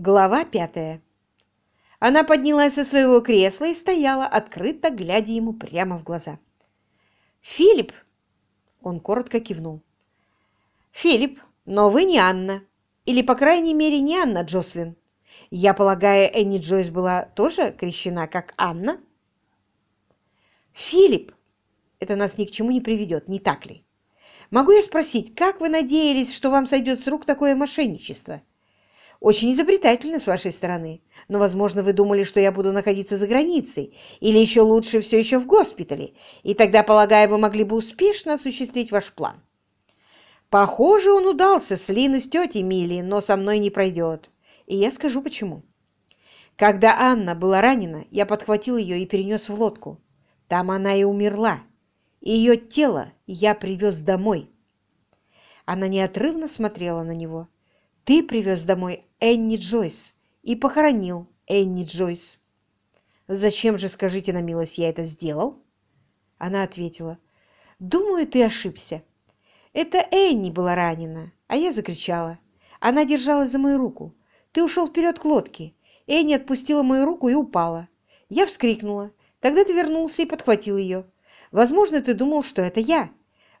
Глава пятая. Она поднялась со своего кресла и стояла, открыто глядя ему прямо в глаза. «Филипп!» Он коротко кивнул. «Филипп, но вы не Анна. Или, по крайней мере, не Анна Джослин. Я полагаю, Энни Джойс была тоже крещена как Анна?» «Филипп! Это нас ни к чему не приведет, не так ли? Могу я спросить, как вы надеялись, что вам сойдет с рук такое мошенничество?» Очень изобретательно с вашей стороны, но, возможно, вы думали, что я буду находиться за границей, или еще лучше, все еще в госпитале, и тогда, полагаю, вы могли бы успешно осуществить ваш план. Похоже, он удался с Линой с тетей Мили, но со мной не пройдет. И я скажу почему. Когда Анна была ранена, я подхватил ее и перенес в лодку. Там она и умерла. Ее тело я привез домой. Она неотрывно смотрела на него. Ты привез домой Энни Джойс и похоронил Энни Джойс. Зачем же, скажите на милость, я это сделал? Она ответила. Думаю, ты ошибся. Это Энни была ранена, а я закричала. Она держалась за мою руку. Ты ушел вперед к лодке. Энни отпустила мою руку и упала. Я вскрикнула. Тогда ты вернулся и подхватил ее. Возможно, ты думал, что это я.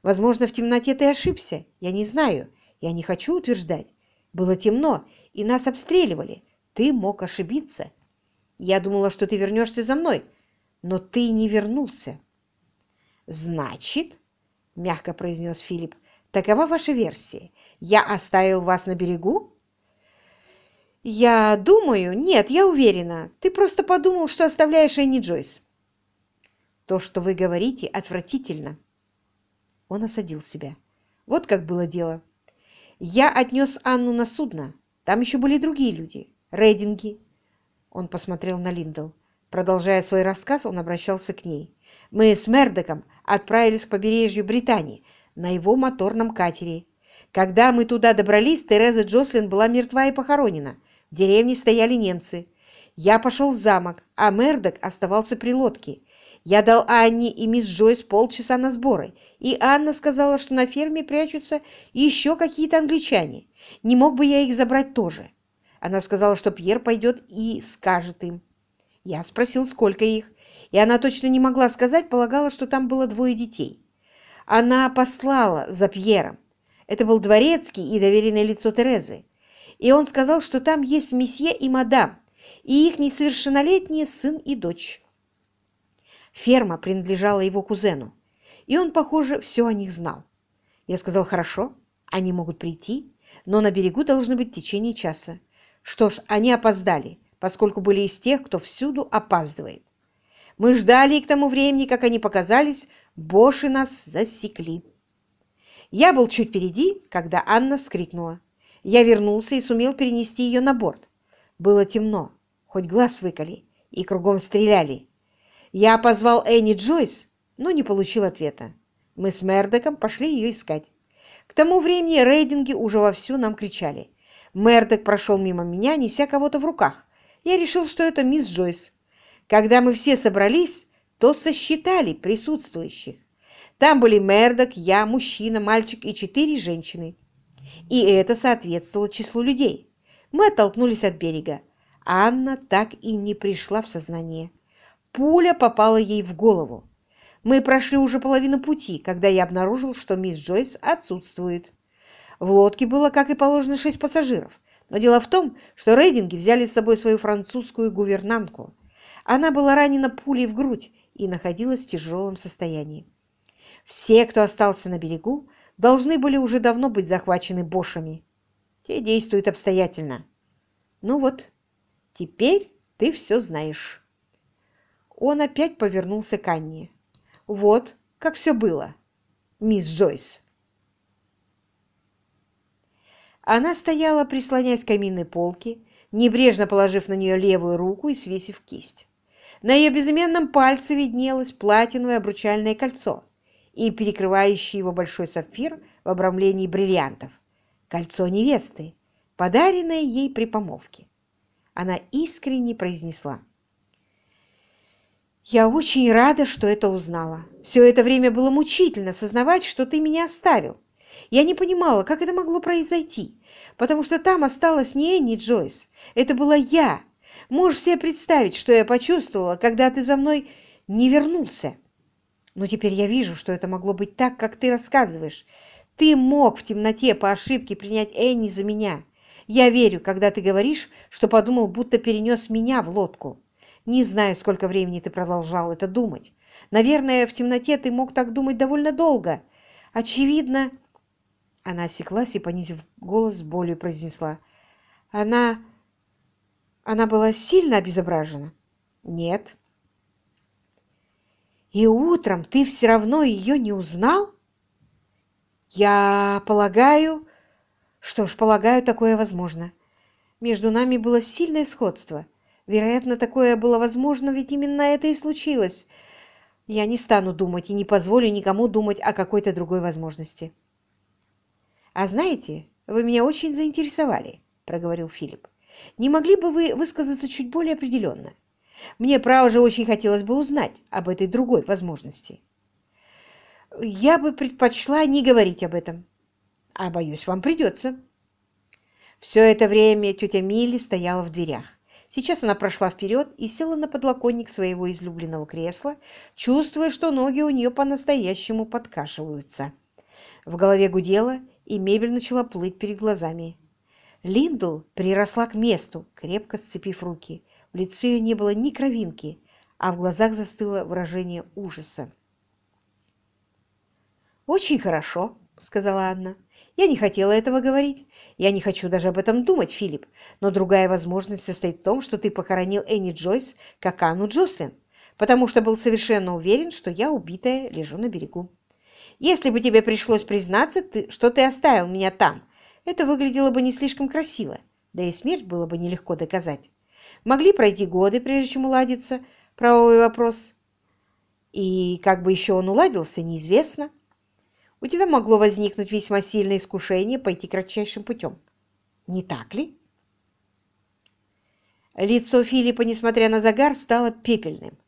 Возможно, в темноте ты ошибся. Я не знаю. Я не хочу утверждать. Было темно, и нас обстреливали. Ты мог ошибиться. Я думала, что ты вернешься за мной, но ты не вернулся. Значит, — мягко произнес Филипп, — такова ваша версия. Я оставил вас на берегу? Я думаю, нет, я уверена. Ты просто подумал, что оставляешь Энни Джойс. То, что вы говорите, отвратительно. Он осадил себя. Вот как было дело. Я отнес Анну на судно. Там еще были другие люди. Рейдинги. Он посмотрел на Линдл. Продолжая свой рассказ, он обращался к ней. Мы с Мердоком отправились к побережью Британии на его моторном катере. Когда мы туда добрались, Тереза Джослин была мертва и похоронена. В деревне стояли немцы. Я пошел в замок, а Мердок оставался при лодке. Я дал Анне и мисс Джойс полчаса на сборы, и Анна сказала, что на ферме прячутся еще какие-то англичане. Не мог бы я их забрать тоже? Она сказала, что Пьер пойдет и скажет им. Я спросил, сколько их, и она точно не могла сказать, полагала, что там было двое детей. Она послала за Пьером. Это был дворецкий и доверенное лицо Терезы. И он сказал, что там есть месье и мадам, и их несовершеннолетние сын и дочь. Ферма принадлежала его кузену, и он, похоже, все о них знал. Я сказал, хорошо, они могут прийти, но на берегу должны быть в течение часа. Что ж, они опоздали, поскольку были из тех, кто всюду опаздывает. Мы ждали, и к тому времени, как они показались, Боши нас засекли. Я был чуть впереди, когда Анна вскрикнула. Я вернулся и сумел перенести ее на борт. Было темно, хоть глаз выколи, и кругом стреляли. Я позвал Энни Джойс, но не получил ответа. Мы с Мердоком пошли ее искать. К тому времени рейдинги уже вовсю нам кричали. Мердок прошел мимо меня, неся кого-то в руках. Я решил, что это мисс Джойс. Когда мы все собрались, то сосчитали присутствующих. Там были Мердок, я, мужчина, мальчик и четыре женщины. И это соответствовало числу людей. Мы оттолкнулись от берега. Анна так и не пришла в сознание. Пуля попала ей в голову. Мы прошли уже половину пути, когда я обнаружил, что мисс Джойс отсутствует. В лодке было, как и положено, шесть пассажиров. Но дело в том, что рейдинги взяли с собой свою французскую гувернантку. Она была ранена пулей в грудь и находилась в тяжелом состоянии. Все, кто остался на берегу, должны были уже давно быть захвачены бошами. Те действуют обстоятельно. Ну вот, теперь ты все знаешь. Он опять повернулся к Анне. «Вот, как все было, мисс Джойс». Она стояла, прислонясь к каминной полке, небрежно положив на нее левую руку и свесив кисть. На ее безымянном пальце виднелось платиновое обручальное кольцо и перекрывающий его большой сапфир в обрамлении бриллиантов. Кольцо невесты, подаренное ей при помолвке. Она искренне произнесла. Я очень рада, что это узнала. Все это время было мучительно сознавать, что ты меня оставил. Я не понимала, как это могло произойти. потому что там осталась не Энни Джойс. Это была я. Можешь себе представить, что я почувствовала, когда ты за мной не вернулся. Но теперь я вижу, что это могло быть так, как ты рассказываешь. Ты мог в темноте по ошибке принять Энни за меня. Я верю, когда ты говоришь, что подумал, будто перенес меня в лодку. Не знаю, сколько времени ты продолжал это думать. Наверное, в темноте ты мог так думать довольно долго. Очевидно...» Она осеклась и, понизив голос, болью произнесла. «Она... она была сильно обезображена?» «Нет». «И утром ты все равно ее не узнал?» «Я полагаю...» «Что ж, полагаю, такое возможно. Между нами было сильное сходство. Вероятно, такое было возможно, ведь именно это и случилось. Я не стану думать и не позволю никому думать о какой-то другой возможности. «А знаете, вы меня очень заинтересовали», — проговорил Филипп. «Не могли бы вы высказаться чуть более определенно? Мне, право же, очень хотелось бы узнать об этой другой возможности». «Я бы предпочла не говорить об этом. А, боюсь, вам придется». Все это время тетя Милли стояла в дверях. Сейчас она прошла вперед и села на подлокотник своего излюбленного кресла, чувствуя, что ноги у нее по-настоящему подкашиваются. В голове гудело, и мебель начала плыть перед глазами. Линдл приросла к месту, крепко сцепив руки. В лице ее не было ни кровинки, а в глазах застыло выражение ужаса. «Очень хорошо», — сказала Анна. «Я не хотела этого говорить. Я не хочу даже об этом думать, Филипп. Но другая возможность состоит в том, что ты похоронил Энни Джойс, как Анну Джослин, потому что был совершенно уверен, что я убитая лежу на берегу. Если бы тебе пришлось признаться, ты, что ты оставил меня там, это выглядело бы не слишком красиво, да и смерть было бы нелегко доказать. Могли пройти годы, прежде чем уладиться правовой вопрос. И как бы еще он уладился, неизвестно у тебя могло возникнуть весьма сильное искушение пойти кратчайшим путем. Не так ли? Лицо Филиппа, несмотря на загар, стало пепельным.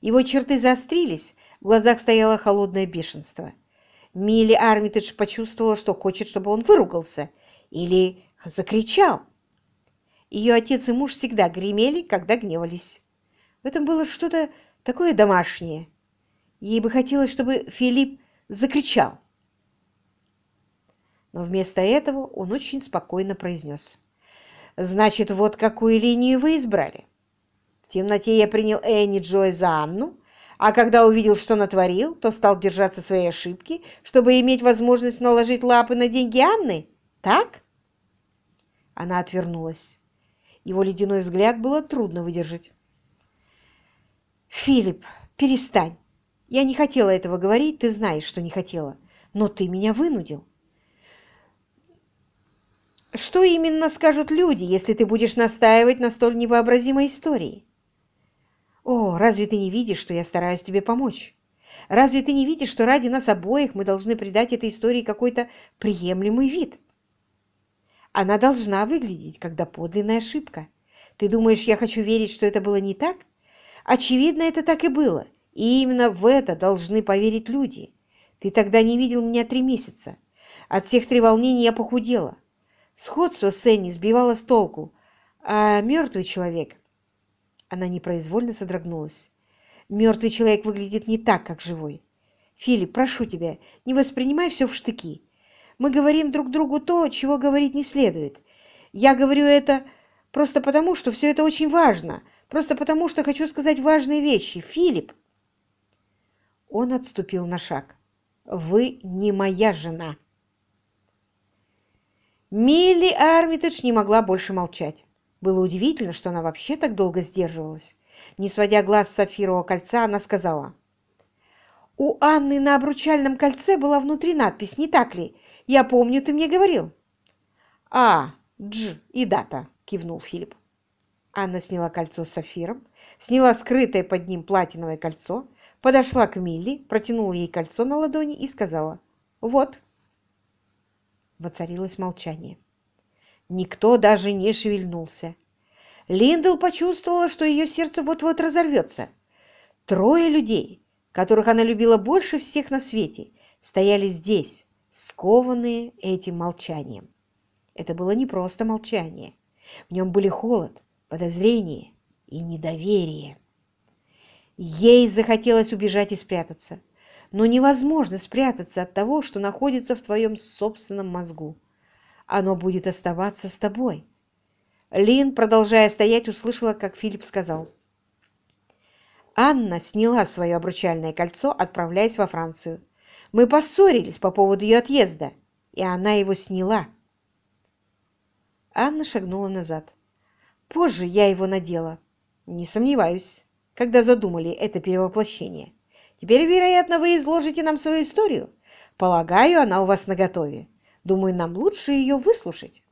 Его черты заострились, в глазах стояло холодное бешенство. Милли Армитедж почувствовала, что хочет, чтобы он выругался или закричал. Ее отец и муж всегда гремели, когда гневались. В этом было что-то такое домашнее. Ей бы хотелось, чтобы Филипп закричал но вместо этого он очень спокойно произнес. «Значит, вот какую линию вы избрали. В темноте я принял Энни Джой за Анну, а когда увидел, что натворил, то стал держаться своей ошибки, чтобы иметь возможность наложить лапы на деньги Анны? Так?» Она отвернулась. Его ледяной взгляд было трудно выдержать. «Филипп, перестань. Я не хотела этого говорить, ты знаешь, что не хотела. Но ты меня вынудил. Что именно скажут люди, если ты будешь настаивать на столь невообразимой истории? О, разве ты не видишь, что я стараюсь тебе помочь? Разве ты не видишь, что ради нас обоих мы должны придать этой истории какой-то приемлемый вид? Она должна выглядеть, как доподлинная ошибка. Ты думаешь, я хочу верить, что это было не так? Очевидно, это так и было. И именно в это должны поверить люди. Ты тогда не видел меня три месяца. От всех треволнений я похудела. Сходство с Энни сбивало с толку, а мертвый человек... Она непроизвольно содрогнулась. Мертвый человек выглядит не так, как живой. Филипп, прошу тебя, не воспринимай все в штыки. Мы говорим друг другу то, чего говорить не следует. Я говорю это просто потому, что все это очень важно, просто потому, что хочу сказать важные вещи. Филипп!» Он отступил на шаг. «Вы не моя жена!» Милли Армитедж не могла больше молчать. Было удивительно, что она вообще так долго сдерживалась. Не сводя глаз с сапфирового кольца, она сказала. «У Анны на обручальном кольце была внутри надпись, не так ли? Я помню, ты мне говорил». «А, Дж и дата», — кивнул Филипп. Анна сняла кольцо с сапфиром, сняла скрытое под ним платиновое кольцо, подошла к Милли, протянула ей кольцо на ладони и сказала «Вот». Воцарилось молчание. Никто даже не шевельнулся. Линдл почувствовала, что ее сердце вот-вот разорвется. Трое людей, которых она любила больше всех на свете, стояли здесь, скованные этим молчанием. Это было не просто молчание. В нем были холод, подозрение и недоверие. Ей захотелось убежать и спрятаться. Но невозможно спрятаться от того, что находится в твоем собственном мозгу. Оно будет оставаться с тобой. Лин, продолжая стоять, услышала, как Филипп сказал. Анна сняла свое обручальное кольцо, отправляясь во Францию. Мы поссорились по поводу ее отъезда, и она его сняла. Анна шагнула назад. Позже я его надела. Не сомневаюсь, когда задумали это перевоплощение. Теперь, вероятно, вы изложите нам свою историю. Полагаю, она у вас наготове. Думаю, нам лучше ее выслушать.